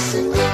listening.